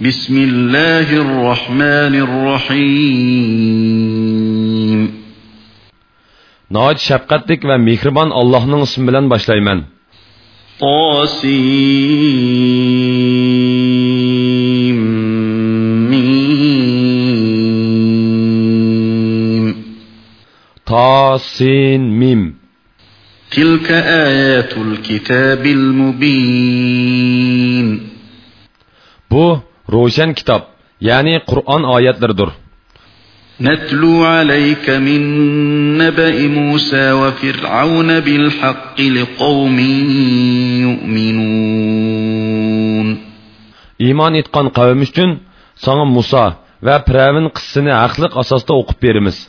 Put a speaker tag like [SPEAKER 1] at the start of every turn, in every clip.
[SPEAKER 1] بسم الله الرحمن الرحيم نهايت شفقتlik ve mihriban Allah'ın ismi bilen başlayman.
[SPEAKER 2] Tasim
[SPEAKER 1] mim
[SPEAKER 2] Tasin mim تلك آيات الكتاب المبين
[SPEAKER 1] Bu ro'shan kitob ya'ni qur'on oyatlaridir
[SPEAKER 2] نتلو عليك من نبأ موسى وفرعون بالحق لقوم يؤمنون إيمان
[SPEAKER 1] إتقان قوم üçün sana Musa ve Firavun kıssını haklık asasta okup verimiz.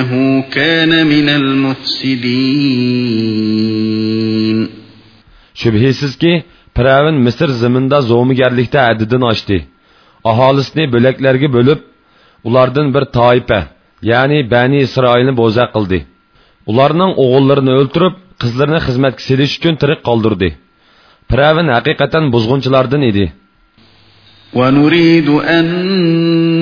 [SPEAKER 2] إنه كان من المفسدين
[SPEAKER 1] Şübhisiz ki, Pəravin Misir zimində zomugerlikdə ədidini açdı. Ahalisini böləklərə bölüb, ulardan bir taipə, yəni Bəni İsrailni boza qıldı. Ularının oğullarını öldürüb, qızlarını xidmət kisiliş üçün tirik qaldırdı. Pəravin həqiqətən buzğunçulardan idi.''
[SPEAKER 2] ونريد أن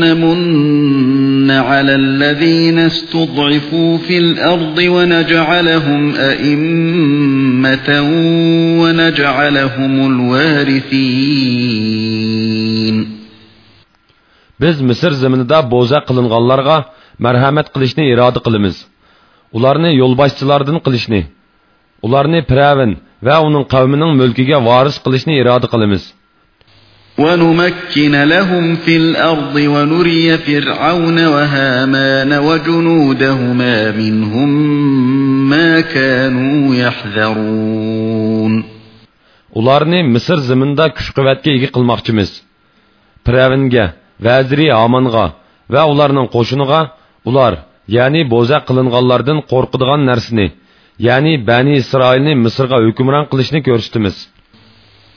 [SPEAKER 2] نمن على الذين استضعفوا في الأرض ونجعلهم أئمة ونجعلهم الوارثين
[SPEAKER 1] Biz Misr zeminida bo'za qilinganlarga marhamat qilishni iroda qilamiz. Ularni yo'lboshchilardan qilishni, ularni Piravin va uning qavmining mulkiga voris qilishni iroda qilamiz.
[SPEAKER 2] وَنُمَكِّنَ لَهُمْ فِي الْأَرْضِ وَنُرِيَ فِرْعَوْنَ وَهَامَانَ وَجُنُودَهُمَا مِنْهُمْ مَا كَانُوا يَحْذَرُونَ
[SPEAKER 1] Ularni Misr ziminda kuch quvvatga ega qilmoqchimiz. Piravinga, vaziri Amanga va ularning qo'shiniga ular, ya'ni bo'za qilinganlardan qo'rqadigan narsani, ya'ni Beni Isroilni Misrga hukmron kılışını ko'rsatamiz.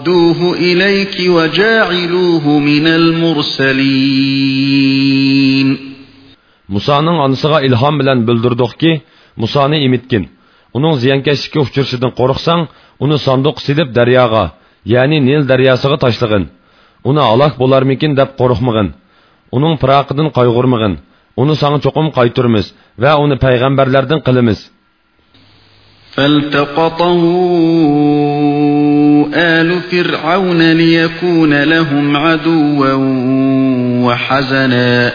[SPEAKER 2] ردوه إِلَيْكِ وَجَاعِلُوهُ مِنَ الْمُرْسَلِينَ
[SPEAKER 1] Musa'nın anısına ilham bilen bildirdik ki, Musa'nı imitkin. Onun ziyankeşlikki uçurşidin koruksan, onu sandık silip deryağa, yani Nil deryasıga taşlığın. Onu bular mikin dep korukmıgın. Onun pıraqıdın kaygırmıgın. Onu sana çokum kaytırmız ve onu peygamberlerden kılımız.''
[SPEAKER 2] فالتقطه آل فرعون ليكون لهم عدوا وحزنا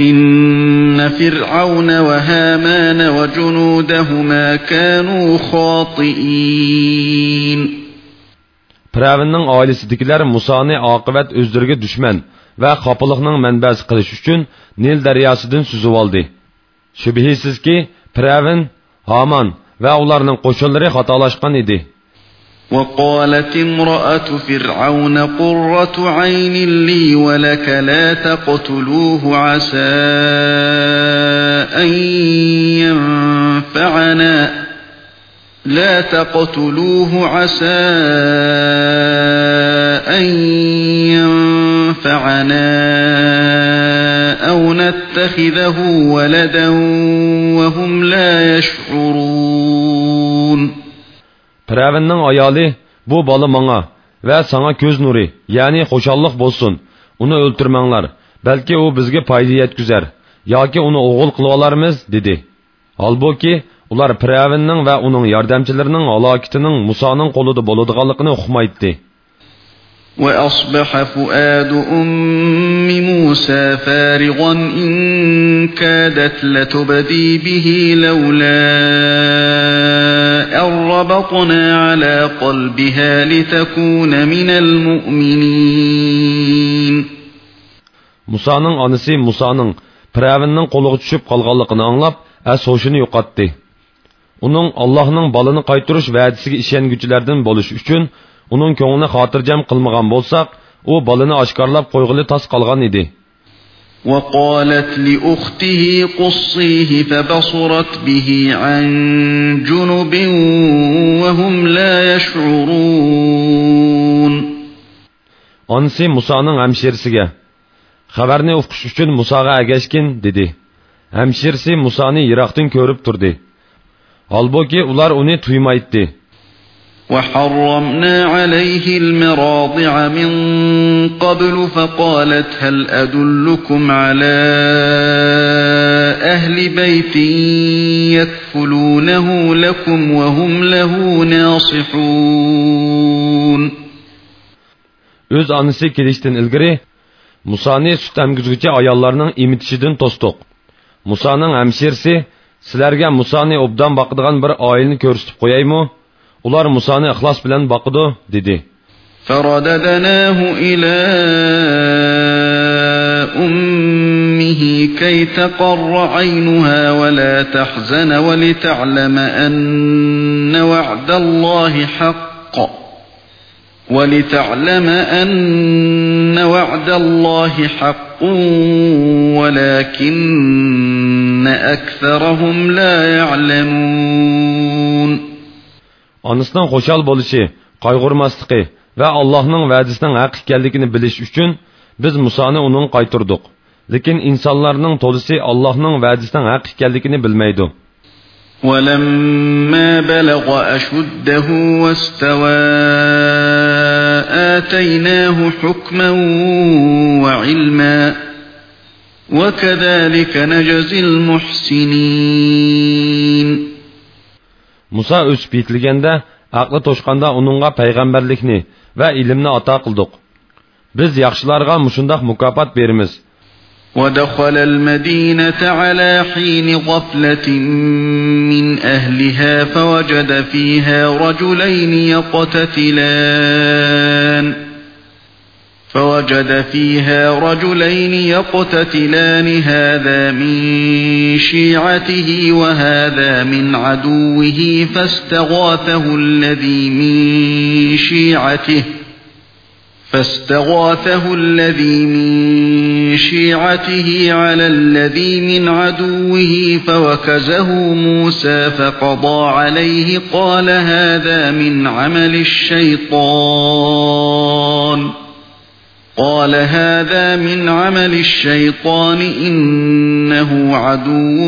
[SPEAKER 2] إن فرعون وهامان وجنودهما كانوا خاطئين
[SPEAKER 1] Piravinning oilasidagilar Musoni oqibat o'zlariga dushman va qopiliqning manbasi qilish uchun Nil daryosidan suzib oldi. Shubhisizki, Piravin Haman ve onların koşulları hatalaşkan idi.
[SPEAKER 2] وقالت امرأة فرعون قرة عين لي ولك لا تقتلوه عسى أن ينفعنا لا تقتلوه عسى أن ينفعنا أو نتقتلوه يَتَّخِذَهُ وَلَدًا وَهُمْ لَا يَشْعُرُونَ Piravinning ayoli bu balı menga ve
[SPEAKER 1] sana ko'z nuri, ya'ni xoshallik bo'lsin. Onu öldürmenler. Belki o bizge foyda yetkazar Ya ki onu oğul olarmiz dedi. Halbuki ular Piravinning va uning yordamchilarining Musa'nın kolu da bo'ladiganligini uqmaydi.
[SPEAKER 2] وأصبح فؤاد أم موسى فارغا إن كادت لتبدي به لولا أن ربطنا على قلبها لتكون من المؤمنين
[SPEAKER 1] Musa'nın anısı Musa'nın Piravin'nin qoluğu düşüp qalğanlığını anlap, əs hoşunu yoqatdı. Onun Allah'ın balını qaytırış vədisi işengüçülərdən boluş üçün uning ko'nglini xotirjam qilmagan bo'lsak u bolani oshkorlab qo'yg'ili tos qolgan edi
[SPEAKER 2] وقالت لأخته قصيه فبصرت به عن جنب وهم لا يشعرون
[SPEAKER 1] Onsi Musa'nın hemşirisiga, xabarni uqush uchun Musaga agashkin dedi. Hemşirisi Musa'ni yiroqdan ko'rib turdi. Halbuki ular uni tuymaydi.
[SPEAKER 2] وحرمنا عليه المراضع من قبل فقالت هل أدلكم على أهل بيت يكفلونه لكم وهم له ناصحون
[SPEAKER 1] Öz anısı kilişten ilgiri, Musa'ni süt emgüzgüce ayallarının imitişidin tostuq. Musa'nın hemşirisi, silerge Musa'ni obdan bakıdığan bir ayelini körüstüp koyayım mı? ular musoni ixlos bilan boqidu dedi
[SPEAKER 2] فرددناه إلى أمه كي تقر عينها ولا تحزن ولتعلم أن وعد الله حق ولتعلم أن وعد الله حق ولكن أكثرهم لا يعلمون
[SPEAKER 1] onasining xushol bo'lishi qayg'urmasligi va allohning va'disining haq ekanligini bilish uchun biz musoni uning qaytirdik lekin insonlarning to'lisi allohning va'disining haq ekanligini bilmaydi
[SPEAKER 2] ولما بلغ أشده واستوى آتيناه حكما وعلما وكذلك نجزي المحسنين
[SPEAKER 1] muso o'sib yetilganda aqli to'shqanda uningga payg'ambarlikni va ilmni ato qildik biz yaxshilarga mushundoq mukofot beramiz
[SPEAKER 2] ودخل المدينة على حين غفلة من أهلها فوجد فيها رجلين يقتتلان فوجد فيها رجلين يقتتلان هذا من شيعته وهذا من عدوه فاستغاثه الذي من شيعته فاستغاثه الذي من شيعته على الذي من عدوه فوكزه موسى فقضى عليه قال هذا من عمل الشيطان قال هذا من عمل الشيطان إنه عدو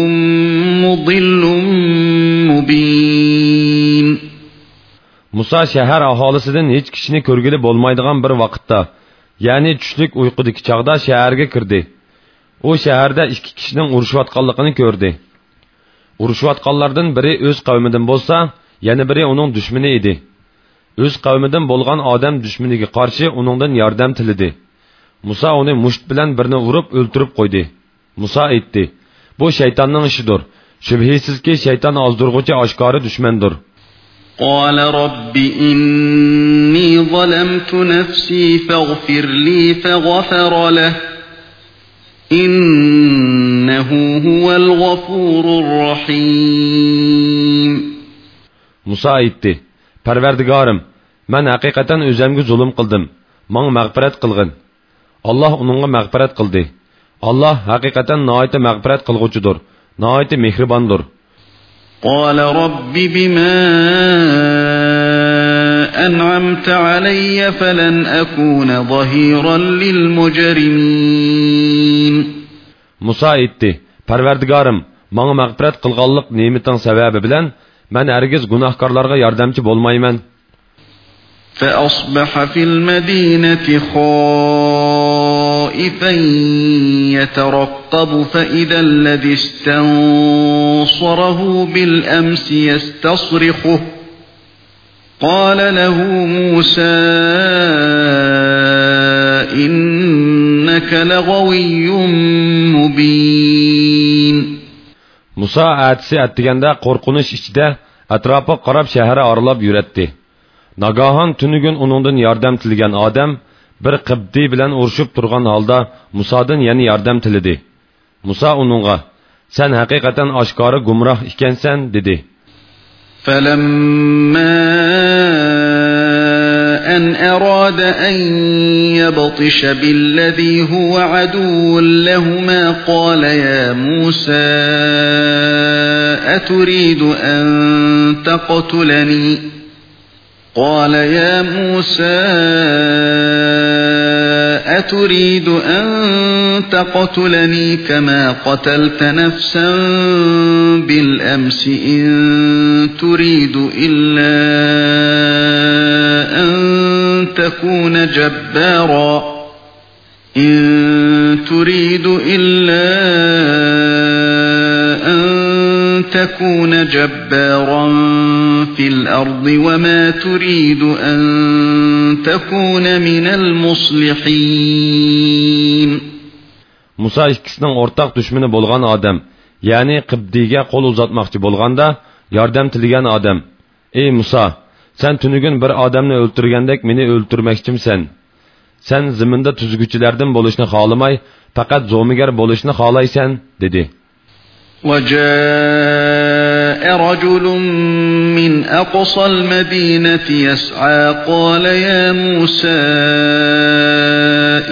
[SPEAKER 2] مضل
[SPEAKER 1] مبين Musa şəhər ahalisidən heç kişini körgülü olmaydığan bir vaqtda, yəni çüşlük uyqudakı çağda şəhərə kirdi. O şəhərdə iki kişinin uruşayotganligini gördü. Uruşayotganlardan biri öz qavmidan bo'lsa, yana biri uning dushmani edi. o'z qavmidan bo'lgan odam dushmaniga qarshi uningdan yordam tilidi muso uni musht bilan birni urib o'ltirib qo'ydi muso aytdi bu shaytonning ishidir shubhisizki shayton ozdirg'uchi oshkori dushmandir
[SPEAKER 2] قال رب إني ظلمت نفسي فاغفر لي فغفر له إنه هو الغفور الرحيم
[SPEAKER 1] Musa etti. Pərverdigarım, mən həqiqətən özəmgə zulm qıldım. Məng məğfirət qılğın. Allah onunğa məğfirət qıldı. Allah həqiqətən nəhayət məğfirət qılğucudur. Nəhayət mehribandır.
[SPEAKER 2] قال رب بما أنعمت علي فلن أكون ظهيرا للمجرمين
[SPEAKER 1] Musa etdi, pərverdigarım, bana məğfirət qılğanlıq nimetin səbəbi bilən, من ərgiz günahkarlarga yardımcı olmayman.
[SPEAKER 2] فأصبح في المدينة خائفا يترقب فإذا الذي استنصره بالأمس يستصرخه قال له موسى إنك لغوي مبين
[SPEAKER 1] Musa әтісі әттігенде қорқыныш ішіде әтрапы қарап шәһәрі аралап юретті. Нагахан түнігін оныңдың ярдам тілген адам бір қыбди білән ұршып тұрған halda Musa'dan яны ярдам тіледі. Musa оныңға, сән haqiqatan ашқары гумрах ikkansan" dedi.
[SPEAKER 2] فَلَمَّا أن أراد أن يبطش بالذي هو عدو لهما قال يا موسى أتريد أن تقتلني قال يا موسى أتريد أن تقتلني كما قتلت نفسا بالأمس إن تريد إلا أن تكون جبارا إن تريد إلا أن تكون جبارا في الأرض وما تريد أن tekune minel muslihin.
[SPEAKER 1] Musa ikkisining o'rtaq dushmani bo'lgan odam, ya'ni Qibdiyga qo'l uzatmoqchi bo'lganda yardım tilagan odam. Ey Musa, sen tunugun bir odamni öldürgendek, beni o'ltirmoqchimsan. Sen ziminda tuzguchilardan bo'lishni xohlamay, faqat zomigar bo'lishni xohlaysan, dedi.
[SPEAKER 2] وَجَاءَ رجل من أقصى المدينة يسعى قال يا موسى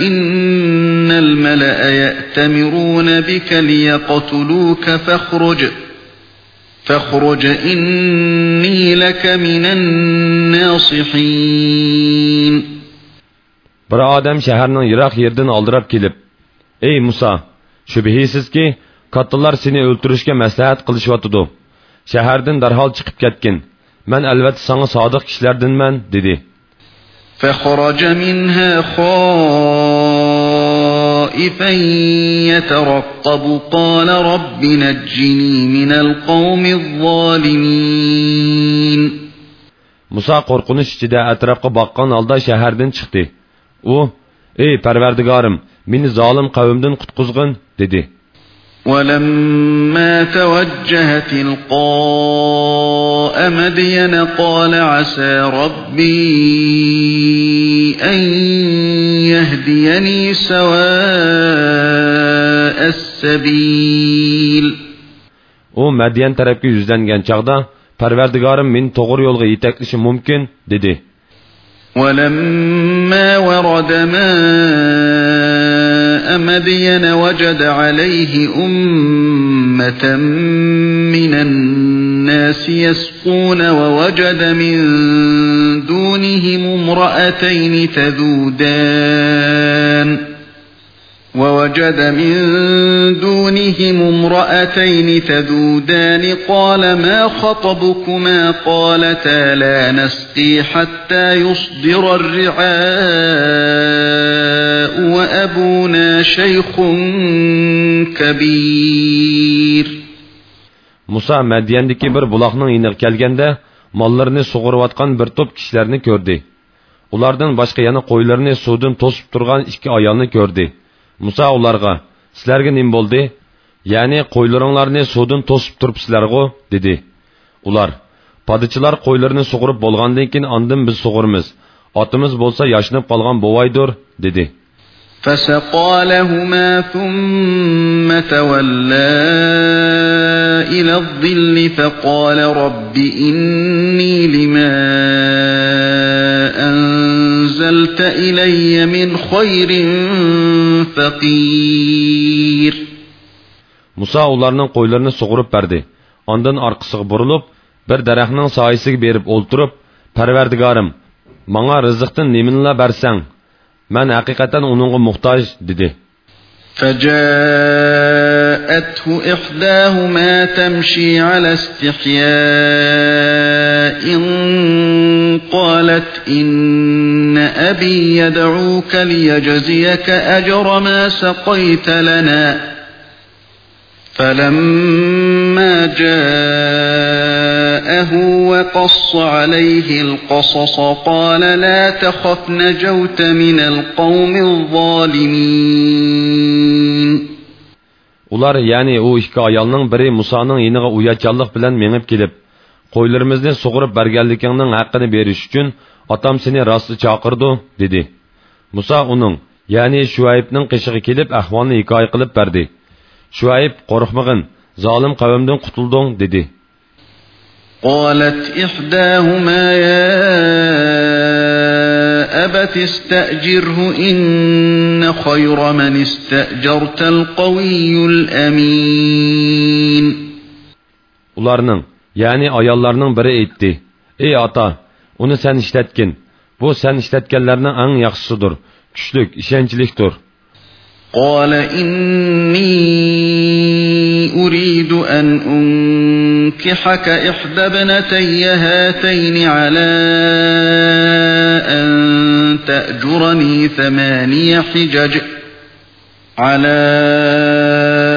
[SPEAKER 2] إن الملأ يأتمرون بك ليقتلوك فاخرج فاخرج إني لك من الناصحين
[SPEAKER 1] برا آدم شهرنا يراق يردن aldırıp gelip Ey Musa şüphesiz ki katıllar seni öldürüşke meslehet kılışvatıdı.'' shahardan darhol chiqib ketgin man albatta sanga sodiq kishilardanman dedi
[SPEAKER 2] فخرج منها خائفا يترقب قال رب نجني من القوم الظالمين
[SPEAKER 1] Musa qorqunuş içində ətrafa baxqan halda şəhərdən çıxdı. O, "Ey Pərverdigarım, məni zalım qavmdən qutquzğun" dedi.
[SPEAKER 2] ولما توجه تلقاء مدين قال عسى ربي أن يهديني سواء السبيل
[SPEAKER 1] O Madiyen tarafga yuzlangan chaqda Parvardigorim meni to'g'ri yo'lga yetaklishi mumkin dedi.
[SPEAKER 2] وَلَمَّا وَرَدَ مَاءُ مدين وجد عليه أمة من الناس يسقون ووجد من دونهم امرأتين تذودان وَوَجَدَ مِنْ دُونِهِمُ امْرَأَتَيْنِ تَذُودَانِ قَالَ مَا خَطَبُكُمَا قَالَتَا لَا نَسْقِي حَتَّى يُصْدِرَ الرِّعَاءُ وَأَبُونَا شَيْخٌ
[SPEAKER 1] كَبِيرٌ Musa Mədyəndəki bir bulaqın inib gəlgəndə mallarını sug'urayotgan bir to'p kishilarni ko'rdi ulardan başka yana koylarını suvdan to'sib turgan ikki ayolni ko'rdi Муса оларға, сілерге нем болды? Яны қойларыңларыны содын тосып тұрып сілерге, деді. Олар, падычылар қойларыны соғырып болғандың кен андым біз соғырмыз. Атымыз болса яшынып қалған бовайдыр, деді.
[SPEAKER 2] فسقى لهما ثم تولى إلى الظل فقال رب إني لما أنزلت إلي من خير فقير
[SPEAKER 1] Musa onlarının qoylarını suğurub bərdi. Ondan arqısıq burulub, bir dərəxnin sayısı berib olturub, pərverdigarım, mağa rızıqdın neminlə bərsən, من حقيقة أنه محتاج dedi.
[SPEAKER 2] فجاءته إحداهما تمشي على استحياء قالت إن أبي يدعوك ليجزيك أجر ما سقيت لنا فَلَمَّا جَاءَهُ وَقَصَّ عَلَيْهِ الْقَصَصَ قَالَ لَا تَخَفْ نَجَوْتَ مِنَ الْقَوْمِ الظَّالِمِينَ
[SPEAKER 1] Ular yani o iki ayalning biri Musa'nın yeniga uyatçanlık bilen menip kelip qo'ylarimizni sug'urib berganligingning haqqini berish uchun otam seni rosti chaqirdi dedi. Musa uning, ya'ni Shuaybning qishig'i kelib ahvolni hikoya qilib berdi. Şuayb qorxmag'in, zalim qavmdan qutulding dedi.
[SPEAKER 2] قالت إحداهما يا أبت استأجره إن خير من استأجرت القوي الأمين
[SPEAKER 1] Ularının, yani ayallarının biri etti. Ey ata, onu sen işletkin. Bu sen işletkenlerinin en yaxşısıdır. Küçlük, işençiliktir.
[SPEAKER 2] قال إني أريد أن أنكحك إحدى ابنتي هاتين على أن تأجرني ثماني حجج على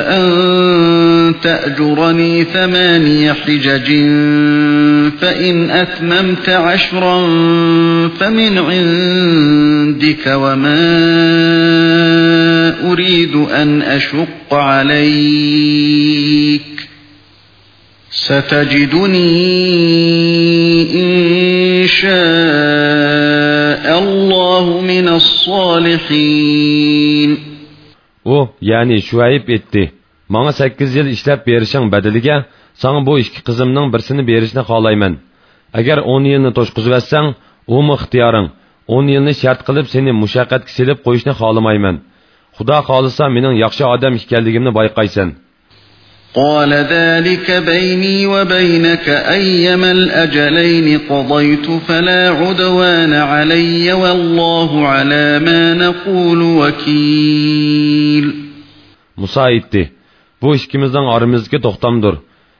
[SPEAKER 2] أن تأجرني ثماني حجج فإن أتممت عشرا فمن عندك وما ما أريد أن أشق عليك ستجدني إن شاء الله من الصالحين
[SPEAKER 1] O yani Şuayb etti. Bana 8 yıl işlep berişin bedelige sana bu iki kızımdan birisini berişini halayman. Eğer 10 yılını toşkuzu versen, o mu ihtiyarın. 10 yılını şart kılıp seni muşakkat silip koyuşunu halamayman.'' xudo xohlasa mening yaxshi odam ekanligimni bayqaysan
[SPEAKER 2] قال ذلك بيني وبينك أيما الأجلين قضيت فلا عدوان علي والله على ما نقول وكيل
[SPEAKER 1] Musa etti. Bu ikimizden aramızdaki toxtamdır.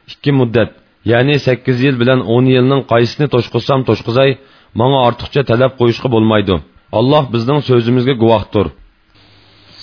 [SPEAKER 1] İki müddet, yani 8 yıl bilen 10 yılının qaysını toşqusam toşquzay, bana artıqca tələb qoyuşqı bulmaydı. Allah bizden sözümüzge guvahtır.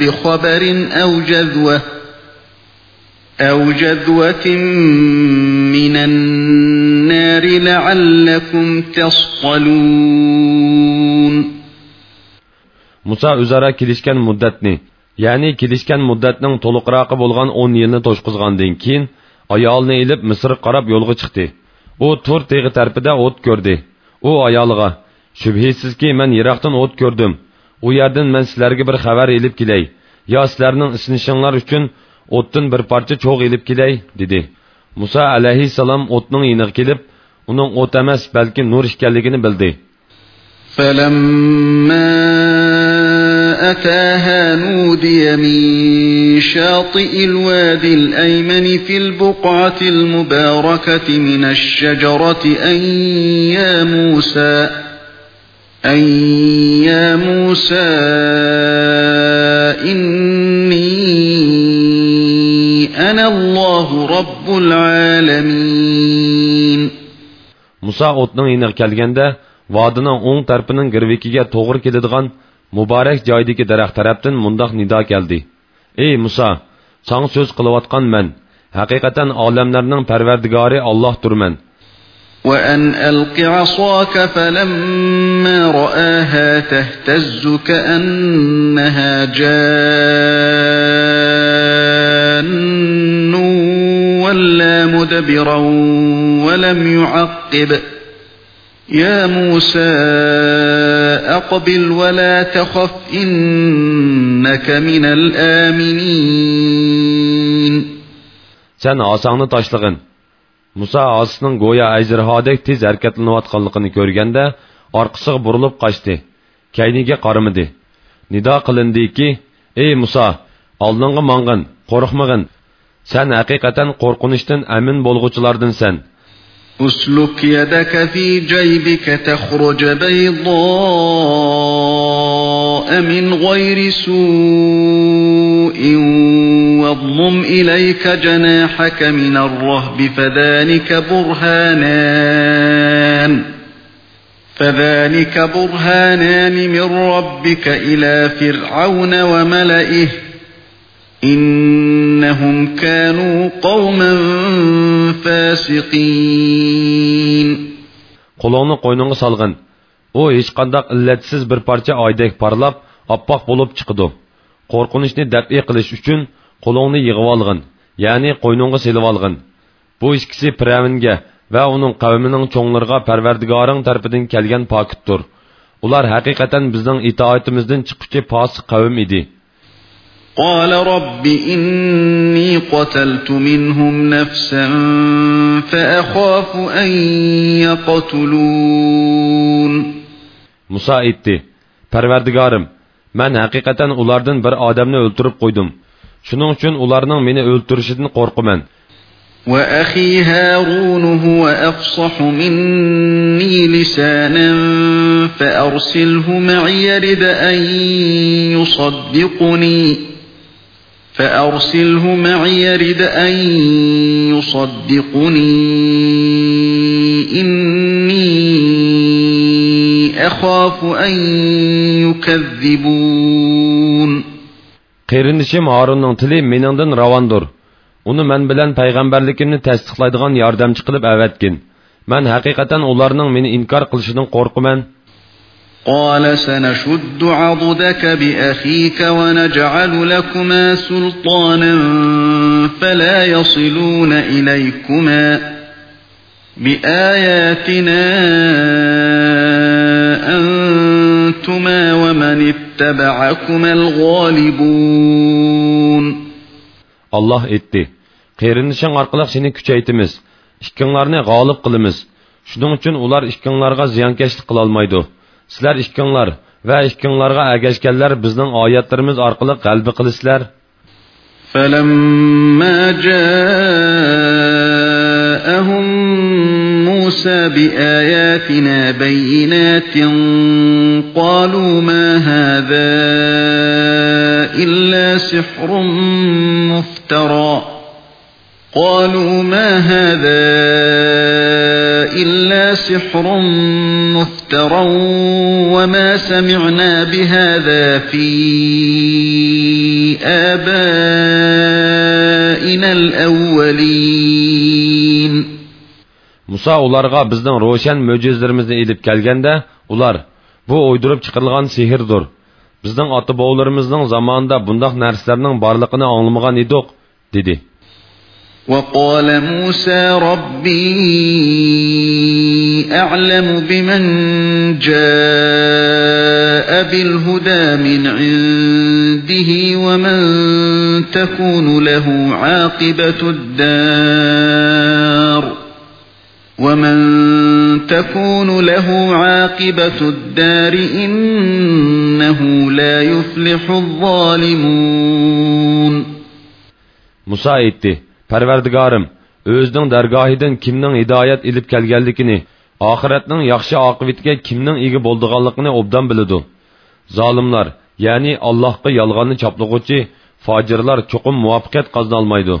[SPEAKER 2] بخبر أو جذوة أو جذوة من النار لعلكم تصطلون
[SPEAKER 1] Musa üzara kilişken müddetini, yani kilişken müddetinin toluqraqı bolğan 10 yılını toşqızğandan keyin ayolini ilib Misr karab yo'lga chiqdi. U Tur teg'i tarpida o't ko'rdi. U ayolga: "Shubhisizki men yiroqdan o't ko'rdim. u yerdan man sizlarga bir xabar ilib kelay yo sizlarning isinishinglar uchun o'tdan bir parcha cho'g' ilib kelay dedi muso alayhissalom o'tning yiniga kelib uning o't emas balki nur ekanligini bildi
[SPEAKER 2] أتاها نودي من شاطئ الوادي الأيمن في البقعة المباركة من الشجرة أن يا موسى أن يا موسى إني أنا الله رب العالمين
[SPEAKER 1] Musa otning inig kelganda vodining o'ng tarafining girvikiga to'g'ri keladigan muborak joydagi daraxt tarafdan mundoq nido keldi ey Musa sang so'z qilayotgan man haqiqatan olamlarning parvardigori Allohdirman
[SPEAKER 2] وأن ألق عصاك فلما رآها تهتز كأنها جان ولا مدبرا ولم يعقب يا موسى أقبل ولا تخف إنك من الآمنين
[SPEAKER 1] Sen asanı taşlığın. muso osisning go'yo ajrihodek tez harakatlanayotganligini ko'rganda orqasiga burilib qochdi kayniga qaramadi nido qilindiki ey muso oldinga mong'in qo'rqmag'in san haqiqatan qo'rqinishdan amin bo'lg'uvchilardansan
[SPEAKER 2] أسلك يدك في جيبك تخرج بيضاء من غير سوء واضم إليك جناحك من الرهب فذلك برهانان فذلك برهانان من ربك إلى فرعون وملئه إنهم كانوا قوما فاسقين
[SPEAKER 1] Qulağını qoynunga salğın. O heç qandaq illatsiz bir parça oydak parlab, oppoq bo'lib chiqdi. qo'rqinishni dafi qilish uchun qo'lingni yig'ib olg'in ya'ni qo'yningga silib olg'in bu ikkisi piravinga va uning qavmining cho'nglarga parvardigoring tarafidan kelgan pokitdir ular haqiqatan bizning itoatimizdan chiquvchi posiq qavm edi
[SPEAKER 2] قال رب إني قتلت منهم نفسا فأخاف أن يقتلون
[SPEAKER 1] Musa etti. Perverdigarım, man haqiqatan ulardan bir odamni o'ltirib qo'ydim shuning uchun ularning meni o'ltirishidan qo'rqaman
[SPEAKER 2] وأخي هارون هو أفصح مني لسانا فأرسله معي رد أن يصدقني فأرسله معي رد أن يصدقني إني أخاف أن يكذبون
[SPEAKER 1] Qerinişim Harun'un tili meningdan ravandır. Onu men bilen peygamberlikimni tasdiqlaydigan yordamchi qilib avatgin. Men haqiqatan ularning meni inkor qilishidan qo'rqaman.
[SPEAKER 2] قال سنشد عضدك بأخيك ونجعل لكما سلطانا فلا يصلون إليكما بآياتنا «Антума ва мэн ибтабаакумэл ғолибун»
[SPEAKER 1] Аллах идді. Кейрін дышан аркылық сені галиб иддіміз. шуның ғалып улар ишкенларға зиян кешті қылалмайду. Силар ишкенлар, ва ишкенларға әгэшкэллер біздің айаттарымыз аркылық қэлбі қылыслар.
[SPEAKER 2] «Фэлэм ма موسى بآياتنا بينات قالوا ما هذا إلا سحر مفترى قالوا ما هذا إلا سحر مفترى وما سمعنا بهذا في آبائنا الأولين
[SPEAKER 1] Musa ularga bizning ro'shan mo'jizalarimizni elib kelganda, ular bu o'ydirib chiqarilgan sehrdir. Bizning ota-bovlarimizning zamonida bundoq narsalarning borligini anglamagan edik, dedi.
[SPEAKER 2] وقال موسى ربي أعلم بمن جاء بالهدى من عنده ومن تكون له عاقبة الدار وَمَن تَكُونُ لَهُ عَاقِبَةُ الدَّارِ إِنَّهُ لَا يُفْلِحُ الظَّالِمُونَ
[SPEAKER 1] Musa etti: Parvardigarım, özünün dergahidin kimnin hidayet edip kelgenlikini, ahiretnin yaxşı akıbetke kimnin iyi bolduğanlıkını obdan bilidu. Zalimlar, yani Allah'a yalganı çaplıqıcı, facirlar çokum muvaffakat kazanalmaydı.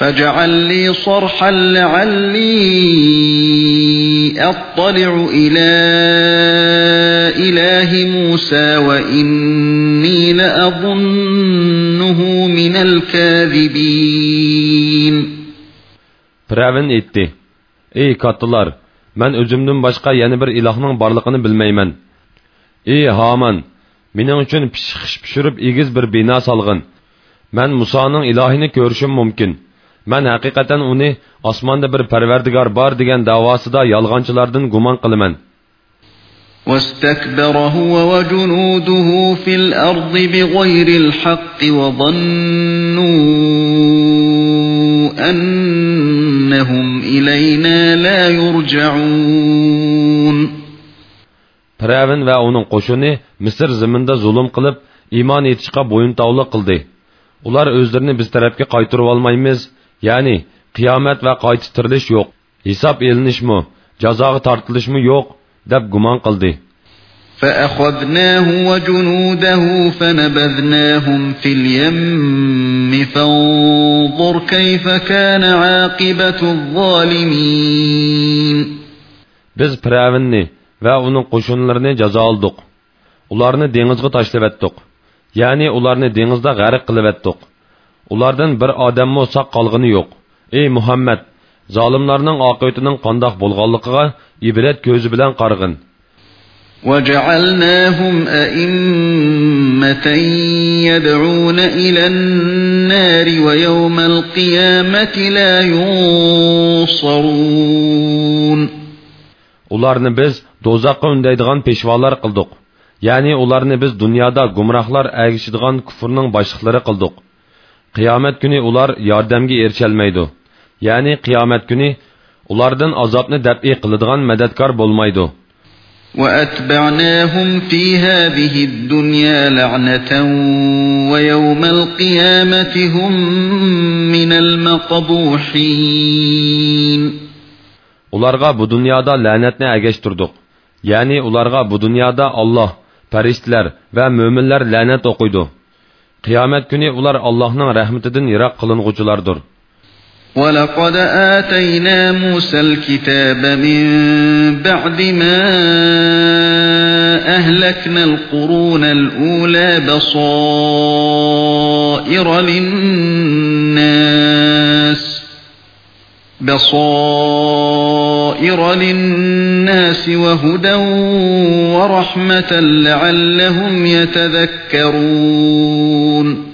[SPEAKER 2] فاجعل لي صرحا لعلي أطلع إلى إله موسى وإني لأظنه من الكاذبين
[SPEAKER 1] Pravin etdi. Ey katılar, mən özümdən başqa yəni bir ilahının barlığını bilməyəm. Ey Haman, mənim üçün pişixiş pişirib egiz bir bina salğın. Mən Musanın ilahını görüşüm mümkün.'' man haqiqatan uni osmonda bir parvardigor bor degan davosida yolg'onchilardan gumon qilaman
[SPEAKER 2] واستكبر هو وجنوده في الأرض بغير الحق وظنوا أنهم إلينا لا يرجعون
[SPEAKER 1] Pəravin və onun qoşunu Misir zimində zulm qılıb iman etişqa boyun tavlı qıldı. Ular özlərini biz tərəfə qaytarıb almaymız. ya'ni qiyomat va qayta tirilish yo'q hisob ilinishmi jazoga tortilishmi yo'q deb gumon qildi
[SPEAKER 2] فأخذناه وجنوده فنبذناهم في اليم فانظر كيف كان عاقبة
[SPEAKER 1] الظالمين Biz Piravinni və onun qoşunlarını cəza aldıq. Onlarını denizə təşlib etdik. Yəni onlarını dənizdə qəriq qılıb etdik. ulardan bir odammi sog' qolg'ini yo'q ey muhammad zolimlarning oqibatining qandoq bo'lganligiga ibrat ko'zi bilan qarg'in
[SPEAKER 2] وجعلناهم أئمة يدعون إلى النار ويوم القيامة لا ينصرون
[SPEAKER 1] ularni biz do'zaxqa undaydigan peshvolar qildik ya'ni ularni biz dunyoda gumrohlar agishadigan kufrning boshliqlari qildik qiyomat kuni ular yordamga erisholmaydi ya'ni qiyomat kuni ulardan azobni dabi qiladigan madadkor bo'lmaydi
[SPEAKER 2] وأتبعناهم في هذه الدنيا لعنة ويوم القيامة هم من المقبوحين
[SPEAKER 1] Onlarga bu dünyada lənətni əgəşdirdik. Yəni onlarga bu dünyada Allah, fərishtələr və möminlər lənət oxuydu. قيامت كني أولار الله نان رحمت دن يراق قلن غجولار دور
[SPEAKER 2] ولقد آتينا موسى الكتاب من بعد ما أهلكنا القرون الأولى بصائر للناس بصائر للناس وهدى ورحمة لعلهم يتذكرون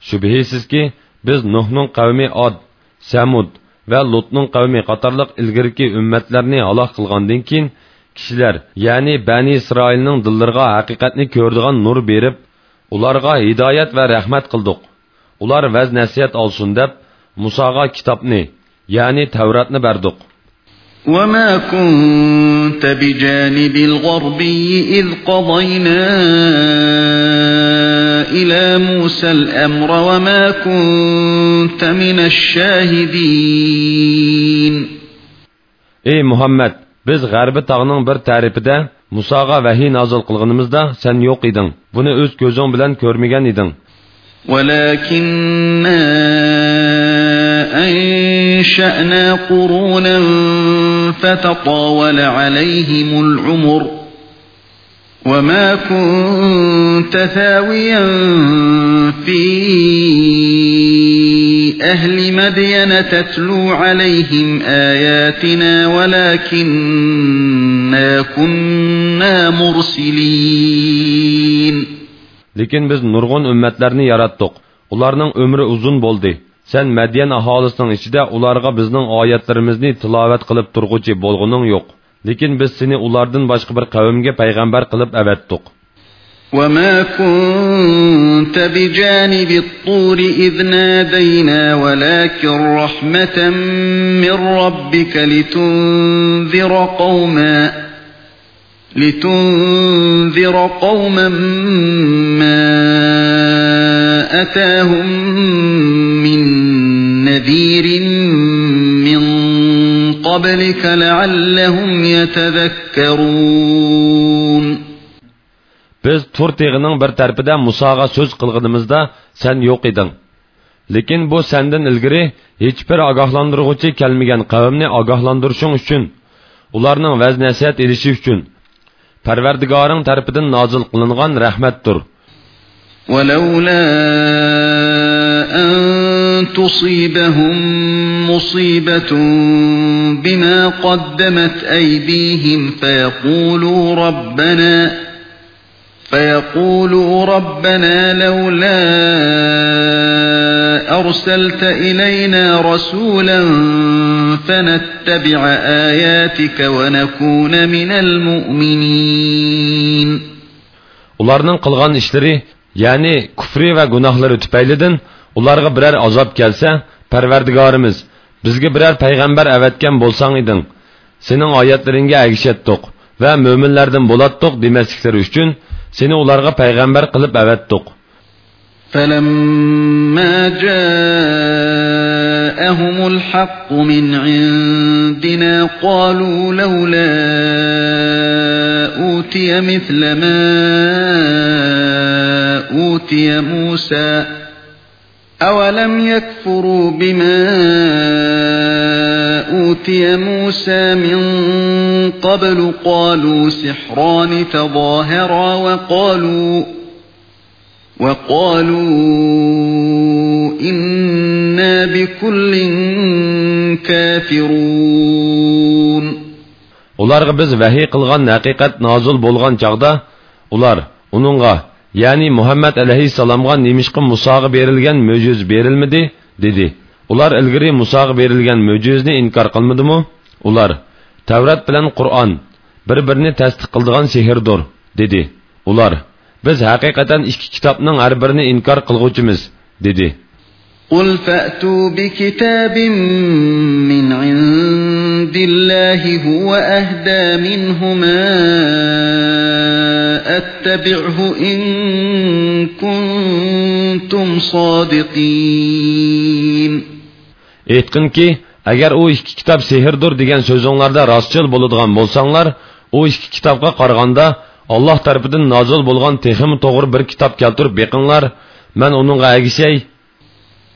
[SPEAKER 1] Şübhisiz ki biz Nuh'nun kavmi Ad, Semud ve Lut'nun kavmi Katarlık ilgirki ümmetlerini halak kılgandan keyin kishilar ya'ni bani isroilning dillariga haqiqatni ko'rdigan nur berib ularga hidoyat va rahmat qildik ular vaz nasihat olsin deb musoga kitobni yani Tevrat'ını verdik.
[SPEAKER 2] وَمَا كُنْتَ بِجَانِبِ الْغَرْبِيِّ اِذْ قَضَيْنَا إِلَى مُوسَى الْأَمْرَ وَمَا كُنْتَ مِنَ الشَّاهِدِينَ
[SPEAKER 1] Ey Muhammed, biz Gharbi Tağ'ın bir tarifide Musa'ga vahiy nazil qilganimizda sen yo'q eding. Buni o'z ko'zing bilan ko'rmagan eding.
[SPEAKER 2] وَلَكِنَّا أنشأنا قرونا فتطاول عليهم العمر وما كنت ثاويا في أهل مدين تتلو عليهم آياتنا ولكننا كنا مرسلين
[SPEAKER 1] لكن biz nurg'un ummatlarni yaratdik. Ularning umri uzun بولدي Sen Medyen ahalisinin içinde ularga bizning oyatlarimizni tilavat qilib turguchi bo'lguning yo'q. Lekin biz seni ulardan boshqa bir qavmga payg'ambar qilib avatdiq.
[SPEAKER 2] وما كنت بجانب الطور إذ نادينا ولكن رحمة من ربك لتنذر قوما لتنذر قوما ما أتاهم نذير من قبلك لعلهم يتذكرون
[SPEAKER 1] Biz Tur teg'inin bir tarafida Musoga so'z qilganimizda sen yo'q eding. Lekin bu sendan ilgari hech bir ogohlantiruvchi kelmagan qavmni ogohlantirishing uchun, ularning vaz nasihat elishi uchun Parvardigoring tarafidan nozil qilingan rahmatdir.
[SPEAKER 2] ولولا أن تصيبهم مصيبة بما قدمت أيديهم فيقولوا ربنا فيقولوا ربنا لولا أرسلت إلينا رسولا فنتبع آياتك ونكون من المؤمنين
[SPEAKER 1] Onların kılgan işleri yani küfrü ve günahları tüpeyledin ularga biror azob kelsa parvardigorimiz bizga biror payg'ambar avatgan bo'lsang eding sening oyatlaringga agishatdiq va mo'minlardan bo'latdiq demasliklari uchun seni ularga payg'ambar qilib avatdiq
[SPEAKER 2] فلما جاءهم الحق من عندنا قالوا لولا أوتي مثل ما أوتي موسى أولم يكفروا بما أوتي موسى من قبل قالوا سحران تظاهرا وقالوا وقالوا إنا بكل كافرون
[SPEAKER 1] Onlarga biz vahiy qilgan haqiqat nozil bo'lgan chaqda ular uningga ya'ni muhammad alayhissalomga nemishqa musoga berilgan mo'jiz berilmidi dedi ular ilgari musoga berilgan mo'jizni inkor qilmadimi ular tavrat bilan qur'on bir birini tasdiq qildigan sehrdir dedi ular biz haqiqatan ikki kitobning har birini inkor qilg'uvchimiz dedi
[SPEAKER 2] قل فأتوا بكتاب من عند عِندِ اللَّهِ هُوَ أَهْدَى مِنْهُمَا أَتَّبِعْهُ إِن كُنتُمْ صَادِقِينَ Etkinki, agar u ikki kitob sehrdir
[SPEAKER 1] degan so'zinglarda rostchil bo'ladigan bo'lsanglar, u ikki kitobga qaraganda Alloh tarafidan nozil bo'lgan texim to'g'ri bir kitob keltirib beqinglar. Men uningga agishay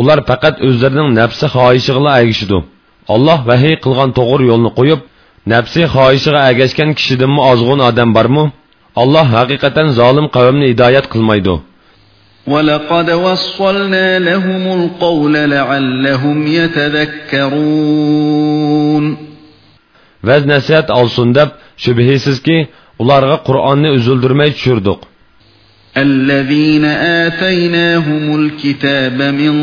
[SPEAKER 1] ular faqat o'zlarining nafsi xohishiga agishidu alloh vahiy qilgan to'g'ri yo'lni qo'yib nafsi xohishiga agashgan kishidinmi ozg'un odam bormi alloh haqiqatan zolim qavmni hidoyat qilmaydi
[SPEAKER 2] ولقد وصلنا لهم القول لعلهم يتذكرون Vəz
[SPEAKER 1] nəsihət alsın dəb, şübhəsiz ki, onlara Qur'anı üzüldürmək düşürdük.
[SPEAKER 2] الذين آتيناهم الكتاب من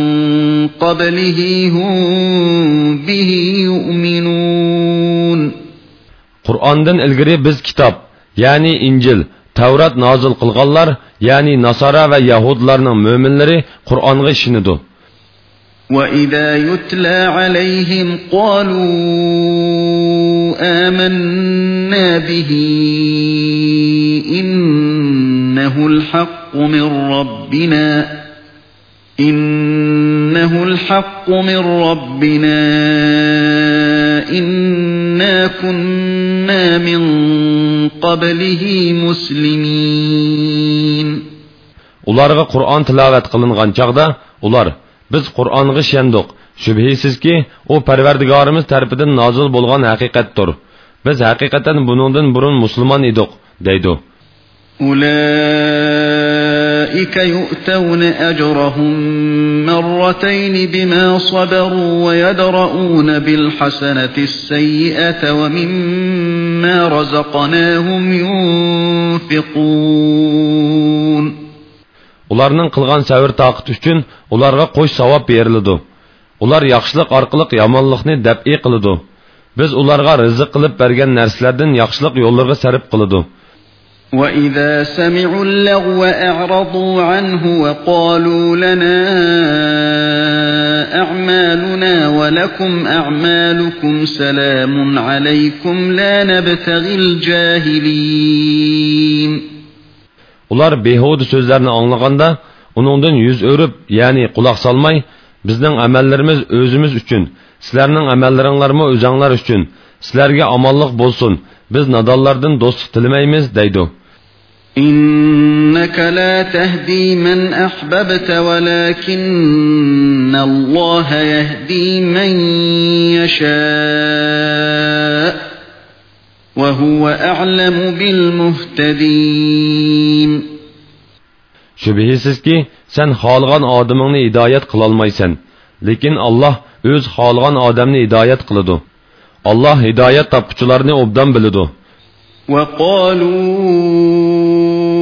[SPEAKER 2] قبله هم به يؤمنون
[SPEAKER 1] Qur'ondan ilgari biz kitob, ya'ni Injil, Tavrat nozil qilganlar, ya'ni Nasara va Yahudlarning mo'minlari Qur'onga ishonadi.
[SPEAKER 2] وَإِذَا يُتْلَى عَلَيْهِمْ قَالُوا آمَنَّا بِهِ إنه الحق من ربنا إنه الحق من ربنا إنا كنا من قبله مسلمين
[SPEAKER 1] Уларга Кур'ан тилават кылынган чагда улар biz Qur'onga shenduk shubhisizki u Parvardigorimiz tarafidan nozil bo'lgan haqiqatdir biz haqiqatan buningdan burun musulmon edik deydi
[SPEAKER 2] أولئك يؤتون أجرهم مرتين بما صبروا ويدرؤون بالحسنة السيئة ومما رزقناهم ينفقون
[SPEAKER 1] Onların kılgan səvir taqıt üçün onlara qoş savab berilidu. Onlar yaxşılıq arqılıq yamanlıqni dəb'i qilidu. Biz onlara rızıq qılıb bərgən nərslərdən yaxşılıq yollarga sərib qilidu.
[SPEAKER 2] وَإِذَا سَمِعُوا اللَّغْوَ أَعْرَضُوا عَنْهُ وَقَالُوا لَنَا أَعْمَالُنَا وَلَكُمْ أَعْمَالُكُمْ سَلَامٌ عَلَيْكُمْ لَا نَبْتَغِي الْجَاهِلِينَ
[SPEAKER 1] Ular behudu sözlerini anlaganda onundan yüz örüp yani kulak salmay bizning amallarimiz özümüz üçün sizlarning amallarыңlarмы o'zаңlar uchun sizlarga omonlik bo'lsin biz nadonlardan do'stlik tilamaymiz deydi
[SPEAKER 2] İnneke la tehdi men ahbabte velakinne Allah yehdi men yeşâ ve huve a'lemu bil muhtedin.
[SPEAKER 1] Şübihisiz ki sen halgan adımını hidayet kılalmaysan. Lekin Allah öz halgan adamını hidayet kılıdı. Allah hidayet tapçılarını obdan bilidu.
[SPEAKER 2] وَقَالُوا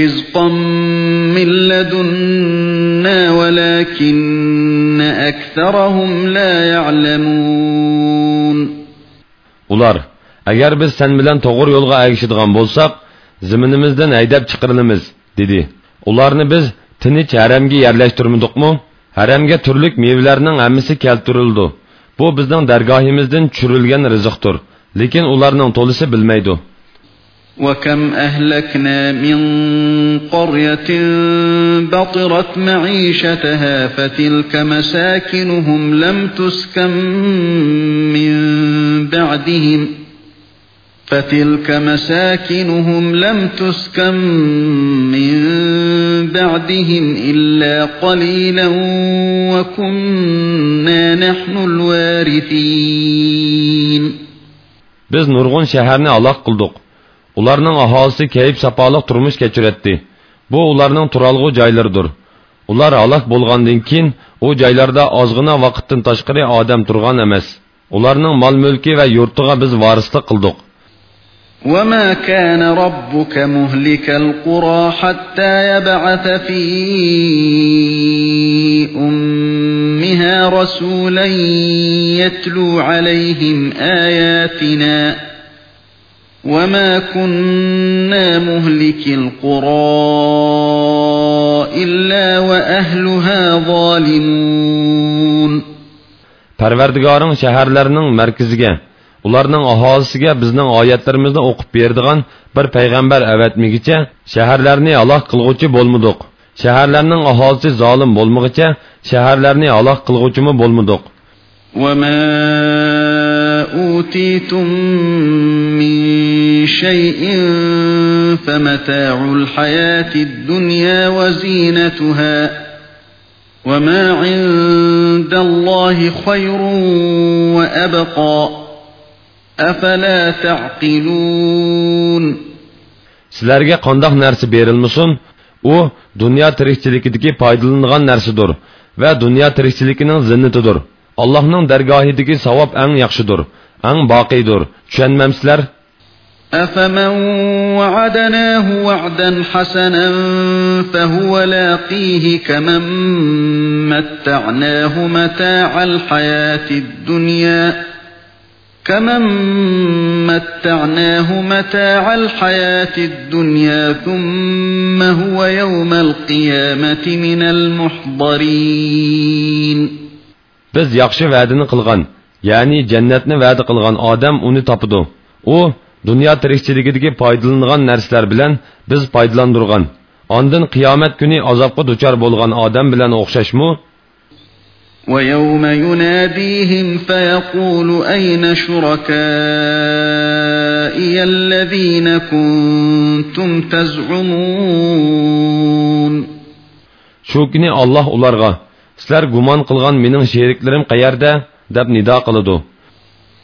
[SPEAKER 2] رزقا من لدنا ولكن أكثرهم لا يعلمون
[SPEAKER 1] Ular, eğer biz sen bilen doğru yolga ayışıdığan bolsak, ziminimizden eydep çıkırılımız, dedi. Ularını biz tiniç haremge yerleştirmedik mu? Haremge türlük meyvelerinin emmisi keltürüldü. Bu bizden dergahimizden çürülgen rızıktır. Lekin ularının tolisi bilmeydi.''
[SPEAKER 2] وكم أهلكنا من قرية بطرت معيشتها فتلك مساكنهم لم تسكن من بعدهم فتلك مساكنهم لم تسكن من بعدهم إلا قليلا وكنا نحن الوارثين
[SPEAKER 1] Biz nurgun شهرنا alaq qıldıq. ularning aholisi kayib sapoliq turmush kechiradi bu ularning turalg'u joylaridir ular halok bo'lgandan keyin u joylarda ozg'ina vaqtdan tashqari odam turgan emas ularning mol mulki va yurtiga biz varislik qildik
[SPEAKER 2] وما كان ربك مهلك القرى حتى يبعث في أمها رسولا يتلو عليهم آياتنا وَمَا كُنَّا مُهْلِكِ الْقُرَى إِلَّا وَأَهْلُهَا ظَالِمُونَ
[SPEAKER 1] Parvardigoring shaharlarning markaziga, ularning aholisiga bizning oyatlarimizni o'qib berdigan bir payg'ambar avatmigicha shaharlarni aloq qilg'uvchi bo'lmadik. Shaharlarning aholisi zolim bo'lmagicha shaharlarni aloq qilg'uvchimi bo'lmadik.
[SPEAKER 2] وَمَا أُوتِيتُم مِّن شيء فمتاع الحياة الدنيا وزينتها وما عند الله خير وأبقى أفلا تعقلون
[SPEAKER 1] سلرگه قنداق نرسي بيرلمسون u dunyo tirikchiligidagi foydalanilgan narsadir va dunyo tirikchiligining zinnatidir allohning dargohidagi savob ang yaxshidir ang boqiydir tushunmamsizlar
[SPEAKER 2] أَفَمَنْ وَعَدْنَاهُ وَعْدًا حَسَنًا فَهُوَ لَاقِيهِ كَمَنْ مَتَّعْنَاهُ مَتَاعَ الْحَيَاةِ الدُّنْيَا كَمَنْ مَتَّعْنَاهُ مَتَاعَ الْحَيَاةِ الدُّنْيَا ثُمَّ هُوَ يَوْمَ الْقِيَامَةِ مِنَ الْمُحْضَرِينَ
[SPEAKER 1] بز يخشى vədini قلغن يعني جنتنا وعد قلغن آدم onu tapıdı. dunyo tirikchiligidagi foydalanilgan narsalar bilan biz foydalandirgan ondan qiyomat kuni azobga duchor bo'lgan odam bilan o'xshashmi
[SPEAKER 2] ويوم يناديهم فيقول أين شركائي الذين كنتم تزعمون Şu
[SPEAKER 1] günü Allah onlarga, sizler guman kılgan benim şeriklerim qayerda, deb nida qiladi.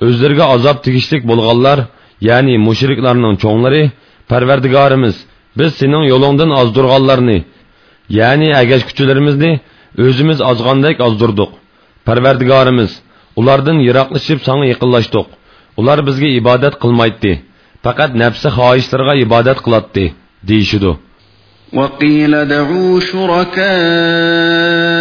[SPEAKER 1] özlerge azap tikişlik bulgallar, yani müşriklarının çoğunları, perverdigarimiz, biz senin yolundan azdurgallarını, yani egeç küçülerimizni, özümüz azgandayk azdurduk. Perverdigarimiz, ulardan yıraklaşıp sana yıkıllaştık. Ular bizge ibadet kılmaydı. Fakat nefsi haişlerine ibadet kılattı, deyişidu.
[SPEAKER 2] وَقِيلَ دَعُوا شُرَكَاءَ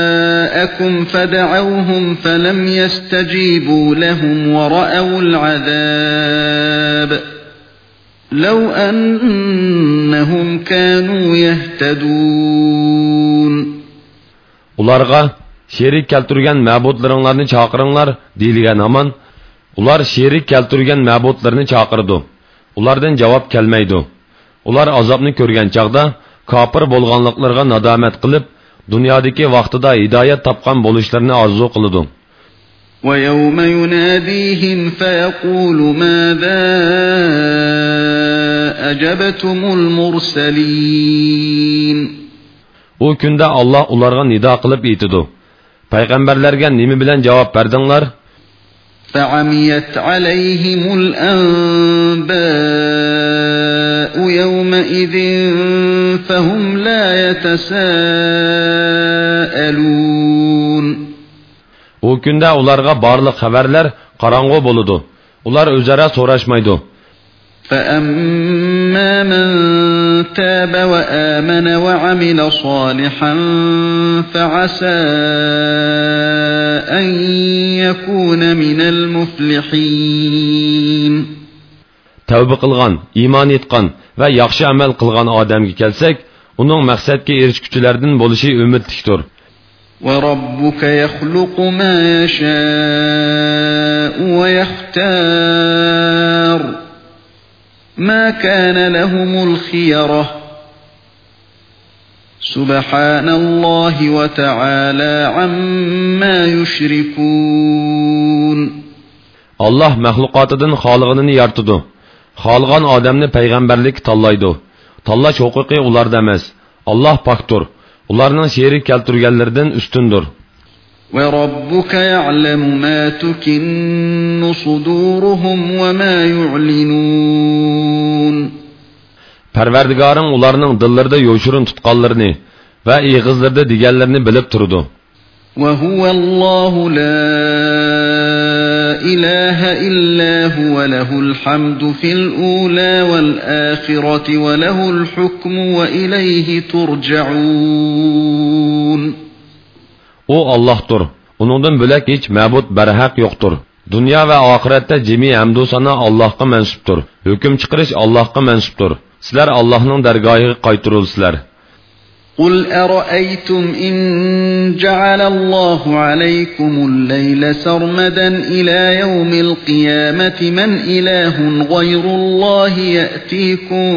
[SPEAKER 2] جاءكم فدعوهم فلم يستجيبوا لهم ورأوا العذاب لو أنهم كانوا يهتدون
[SPEAKER 1] Onlarga şerik keltirgen mabutlarınlarını çakırınlar deyilgen aman, ular şerik keltirgen mabutlarını çakırdı. Ulardan cevap kelmeydi. Ular azabını körgen çağda, kapır bolğanlıklarına nadamet kılıp, Dünyadaki vaqtida hidoyat topgan bo'lishlarini orzu qiladi
[SPEAKER 2] وَيَوْمَ يُنَادِيهِمْ فَيَقُولُ مَاذَا أَجَبْتُمُ الْمُرْسَلِينَ
[SPEAKER 1] O kunda Allah onlara nida qilib aytidi. Peygamberlerge nimi bilen cevap verdinler?
[SPEAKER 2] فَعَمِيَتْ عَلَيْهِمُ الْأَنْبَاءُ يومئذ فهم لا يتساءلون
[SPEAKER 1] O günde onlara barlık haberler karango buludu. Onlar üzere soruşmaydı.
[SPEAKER 2] فَأَمَّا مَنْ تَابَ وَآمَنَ وَعَمِلَ صَالِحًا فَعَسَى أَنْ يَكُونَ مِنَ الْمُفْلِحِينَ
[SPEAKER 1] تَوْبِ قِلْغَنْ إِيمَانِ يتقن va yaxshi amal qilgan odamga kelsak uning maqsadga erishguchilardan bo'lishi umidlikdir
[SPEAKER 2] وربك يخلق ما يشاء ويختار ما كان لهم الخيرة سبحان الله وتعالى عما يشركون
[SPEAKER 1] الله مخلوقاتدن خالقını yaratıdı.
[SPEAKER 2] xohlagan odamni
[SPEAKER 1] payg'ambarlik tanlaydi tanlash huquqi ularda emas alloh pokdir ularning sherik keltirganlaridan ustundir
[SPEAKER 2] وربك يعلم ما تكن صدورهم وما يعلنون
[SPEAKER 1] Perverdigarın onların dillerinde yoşurun tutkallarını ve iğizlerde diğerlerini bilip durdu.
[SPEAKER 2] وَهُوَ اللّٰهُ لَا إله إلا هو له الحمد في الأولى والآخرة وله الحكم وإليه ترجعون
[SPEAKER 1] O Allah'tır. Onundan bölek hiç mebut berhak yoktur. Dünya ve ahirette cemi hamdü sana Allah'a mensuptur. Hüküm çıkarış Allah'a mensuptur. Sizler Allah'ın dergahı kaytırılsılar.
[SPEAKER 2] قل أرأيتم إن جعل الله عليكم الليل سرمدا إلى يوم القيامة من إله غير الله يأتيكم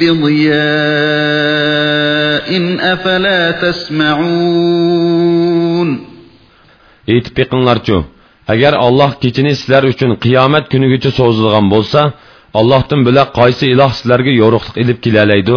[SPEAKER 2] بضياء أفلا تسمعون
[SPEAKER 1] İttiqinlarçu, əgər Allah keçini sizlər üçün qiyamət günügüçü sozulğan bolsa, Allahdan bilək qaysı ilah sizlərə yoruqluq ilib kilələydi?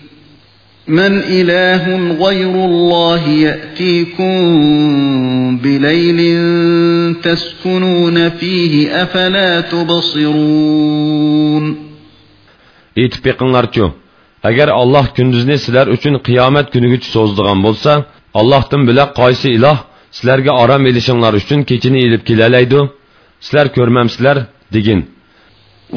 [SPEAKER 2] من إله غير الله يأتيكم بليل تسكنون فيه أفلا تبصرون
[SPEAKER 1] İtib yıqınlarçu, əgər Allah gündüzni sizlər üçün qiyamət günügüç sozdığan bolsa, Allah'tan bilə qaysi ilah sizlərə aram elişinlər üçün keçini elib kilələydi, sizlər görməmsizlər, digin.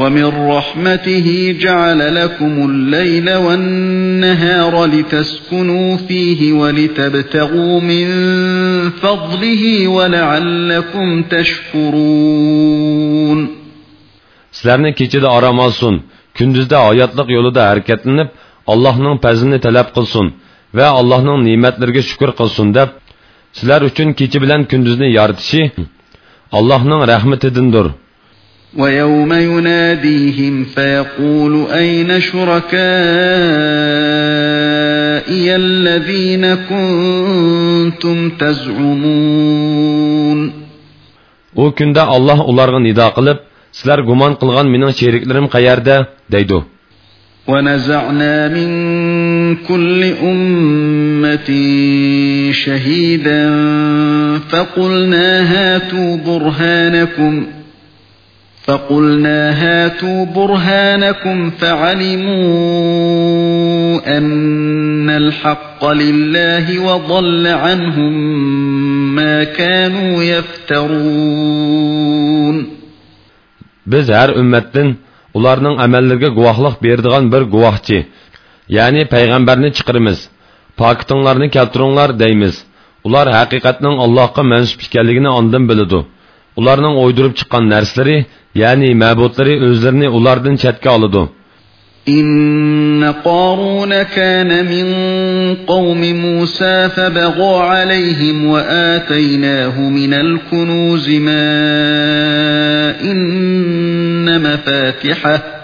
[SPEAKER 2] وَمِنْ رَحْمَتِهِ جَعَلَ لَكُمُ اللَّيْلَ وَالنَّهَارَ لِتَسْكُنُوا فِيهِ وَلِتَبْتَغُوا مِنْ فَضْلِهِ وَلَعَلَّكُمْ تَشْكُرُونَ Sizlerni keçide aram
[SPEAKER 1] olsun, kündüzde hayatlık yolu da hareketlenip, Allah'ın pezini talep kılsın ve Allah'ın nimetlerine şükür kılsın de, sizler üçün keçi bilen kündüzni yaratışı, Allah'ın rahmetidindir.
[SPEAKER 2] ويوم يناديهم فيقول أين شركائي الذين كنتم تزعمون
[SPEAKER 1] O الله Allah onlara nida qılıb, sizlər guman من mənim şəriklərim qayerdə? deydi.
[SPEAKER 2] ونزعنا من كل أمة شهيدا فقلنا هاتوا برهانكم ۖ فقلنا هاتوا برهانكم فعلموا أن الحق لله وضل عنهم ما كانوا يفترون
[SPEAKER 1] Biz her ümmetten onların amellerine guvahlık berdiğen bir guvahçı, yani peygamberini çıkarımız, pakitinlerini keltirinler deymiz. Ular hakikatinin Allah'a mensup ikenligini andan bilidu. Ularının oydurup çıkan dersleri ya'ni ma'budlari o'zlarini ulardan chetga oladi
[SPEAKER 2] إن قارون كان من قوم موسى فبغى عليهم وآتيناه من الكنوز ما إن مفاتحه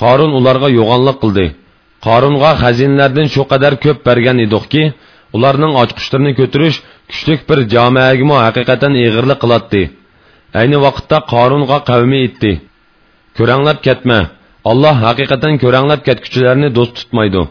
[SPEAKER 1] Қарун оларға йоғанлық қылды. Қарунға қазинлердің шо қадар көп берген еді ке, оларының ачқыштырының көтіріш күштік бір жамы әгімі әқиқатан иғырлы қылатты. Әйні вақытта Қарунға қәуімі етті. Көрәңләп кәтмә, Аллах әқиқатан көрәңләп кәткішілеріні дост тұтмайды.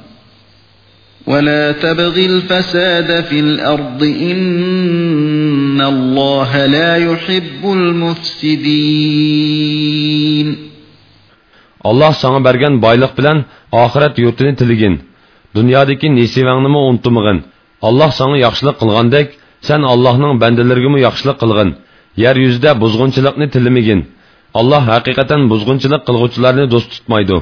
[SPEAKER 2] ولا تبغ الفساد في الأرض إن الله لا يحب المفسدين Allah
[SPEAKER 1] sana bergen baylık bilen ahiret yurtini tiligin. Dünyadaki nisivenimi unutmagın. Allah sana yaxşılık kılgandek, sen Allah'ın bendelerimi yaxşılık kılgın. Yeryüzde buzgunçılıkını tilimigin. Allah hakikaten buzgunçılık kılgıçlarını dost tutmaydı.''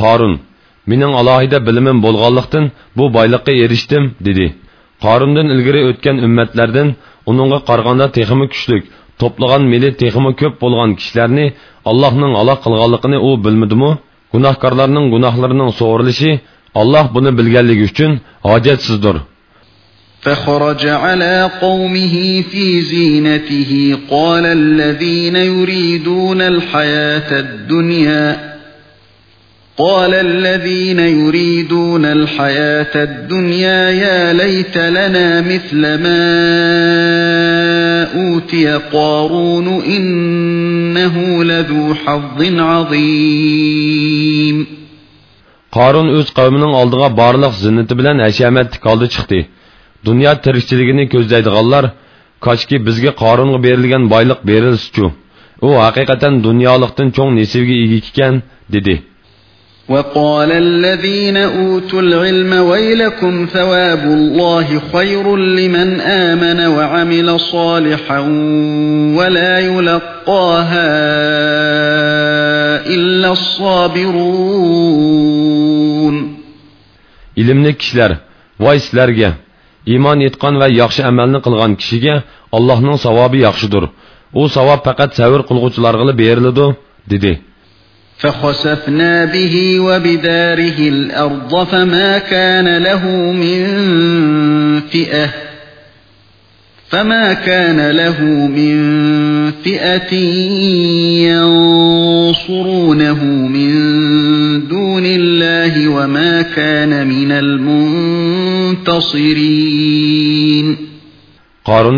[SPEAKER 1] qorun mening alohida bilimim bo'lganliqdan bu boyliqqa erishdim dedi qorundan ilgari o'tgan ummatlardan uningga qaraganda texmi kuchlik to'plagan meli texmi ko'p bo'lgan kishilarni allohning halok qilganligini u bilmadimi gunohkorlarning gunohlarining so'rilishi alloh buni bilganligi uchun hojatsizdir
[SPEAKER 2] فخرج على قومه في زينته قال الذين يريدون الحياة الدنيا قال الذين يريدون الحياة الدنيا يا ليت لنا مثل ما أوتي قارون إنه لذو حظ عظيم
[SPEAKER 1] قارون öz qavmining oldiga barliq zinnati bilan hashamatlik oldi chiqdi. Dunyo tirikchiligini ko'zlaydiganlar kochki bizga Qorunga berilgan boylik berilsichu. U haqiqatan dunyolikdan cho'ng nesibiga ega ekan dedi.
[SPEAKER 2] وقال الذين أوتوا العلم ويلكم ثواب الله خير لمن آمن وعمل صالحا ولا يلقاها إلا الصابرون
[SPEAKER 1] İlimli kişiler, vay sizlerge, iman etkan ve yakşı emelini kılgan kişiye Allah'ın savabı yakşıdır. O savab fakat sevir kılgıçlargılı berilidu, dedi.
[SPEAKER 2] فخسفنا به وبداره الأرض فما كان له من فئة فما كان له من فئة ينصرونه من دون الله وما كان من المنتصرين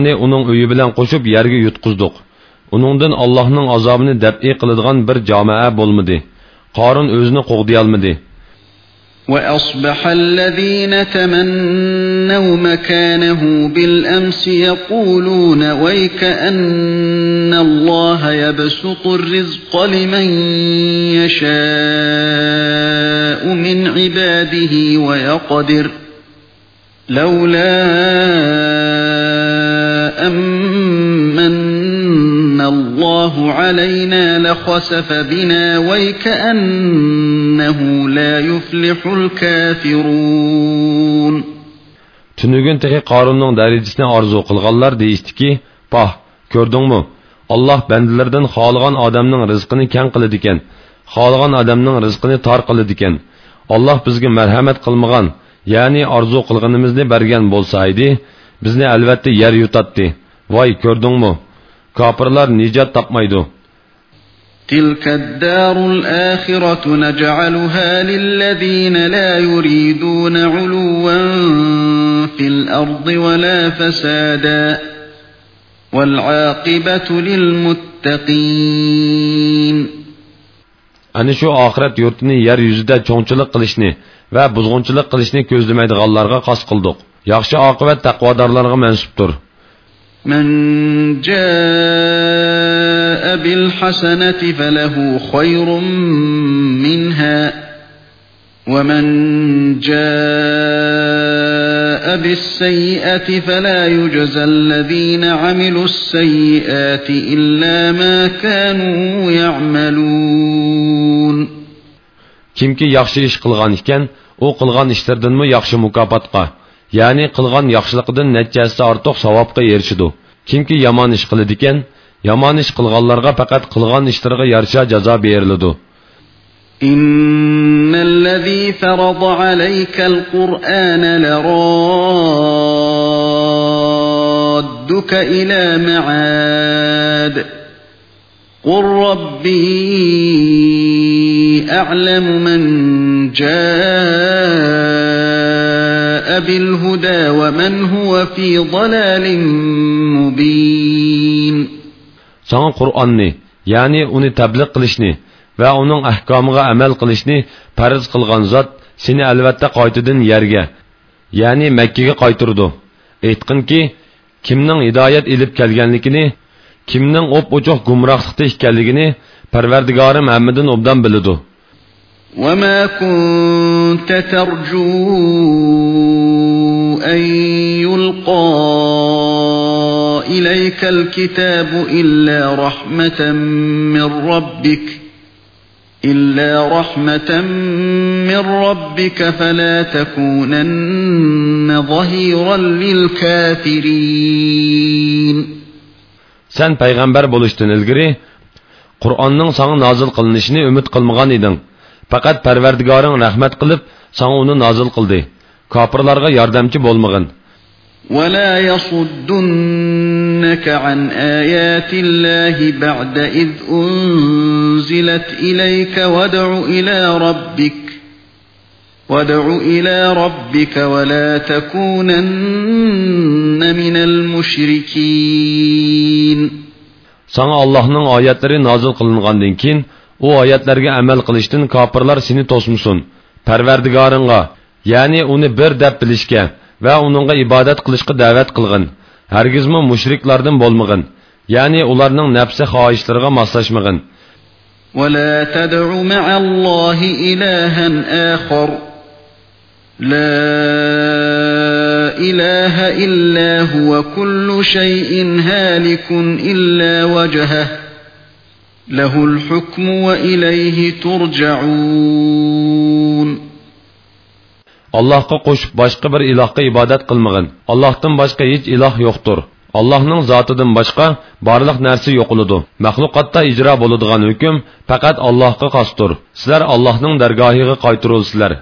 [SPEAKER 1] نے انہوں uyi بلان qo'shib یارگی یتقزدوک uningdan allohning azobini dabi qiladigan bir jamoa bo'lmadi qorin o'zini qo'g'diyolmadi
[SPEAKER 2] وأصبح الذين تمنوا مكانه بالأمس يقولون ويك أن الله يبسط الرزق لمن يشاء من عباده ويقدر لولا أن اللَّهُ عَلَيْنَا لَخَسَفَ بِنَا وَيْكَأَنَّهُ لَا يُفْلِحُ الْكَافِرُونَ
[SPEAKER 1] Tünügün tehi Karun'un derecesini arzu kılganlar deyişti ki, Pah, gördün mü? Allah bendilerden halagan adamның rızkını ken kılıdiken, halagan adamның rızkını tar kılıdiken, Allah bizge merhamet kılmagan, yani arzu kılgınımızını bergen bolsaydı, bizni elbette yer yutatdi. Vay gördün mü?'' kofirlar nijot topmaydi
[SPEAKER 2] تلك الدار الآخرة نجعلها للذين لا يريدون علوا في الأرض ولا فسادا والعاقبة للمتقين
[SPEAKER 1] Ani şu ahiret yurtunu yer yüzüde çoğunçılık kılışını ve buzgunçılık kılışını közlemeyi dağallarga kas kıldık. Yakşı akıbet takvadarlarına mensuptur.
[SPEAKER 2] من جاء بالحسنة فله خير منها ومن جاء بالسيئة فلا يجزى الذين عملوا السيئات إلا ما كانوا يعملون
[SPEAKER 1] Kimki yaxshi ish qilgan ekan, u qilgan ishlaridanmi yaxshi mukofotga ya'ni qilgan yaxshiliqidan natijasi ortiq savobga erishidi kimki yomon ish qiladi ekan yomon ish qilganlarga faqat qilgan ishlariga yarasha jazo beriladi
[SPEAKER 2] إن الذي فرض عليك القرآن لرادك إلى معاد قل ربي أعلم من جاد جاء بالهدى ومن هو في ضلال مبين
[SPEAKER 1] Sana Kur'an'ı yani onu tebliğ kılışını ve onun ahkamına amel kılışını farz kılgan zat seni elbette qaytidin yerge yani Mekke'ye qaytırdı. ki kimden hidoyat elib kelganligini kimden o'p-o'choq gumrohlikda ekanligini parvardigorim Mehmet'in obdan biladi
[SPEAKER 2] وما كنت ترجو أن يلقى إليك الكتاب إلا رحمة من ربك إلا رحمة من ربك فلا تكونن ظهيرا للكافرين Sen
[SPEAKER 1] peygamber buluştun ilgiri, Kur'an'ın sana نازل kılınışını ümit قلمغان idin. faqat parvardigoring rahmat qilib sanga uni nozil qildi kofirlarga yordamchi bo'lmag'in
[SPEAKER 2] ولا يصدنك عن آيات الله بعد إذ أنزلت إليك وادع إلى ربك وادع إلى ربك ولا تكونن من المشركين
[SPEAKER 1] Sana Allah'ın ayetleri nazil kılıngandan keyin u oyatlarga amal qilishdan kofirlar seni to'smasin parvardigoringga ya'ni uni bir deb bilishga va uningga ibodat qilishga da'vat qilg'in hargizmi mushriklardan bo'lmag'in ya'ni ularning nafsi xohishlariga moslashmag'in
[SPEAKER 2] ولا تدع مع الله إلها آخر لا إله إلا هو كل شيء هالك إلا وجهه له الحكم وإليه ترجعون
[SPEAKER 1] Allahqa qo'shib boshqa bir ilohga ibodat qilmag'in. Allohdan boshqa hech iloh yo'qdir. Allohning zotidan boshqa barliq narsa yo'qiladi. Mahluqotda ijro bo'ladigan hukm faqat Allohga xosdir. Sizlar Allohning dargohiga qaytirulsizlar.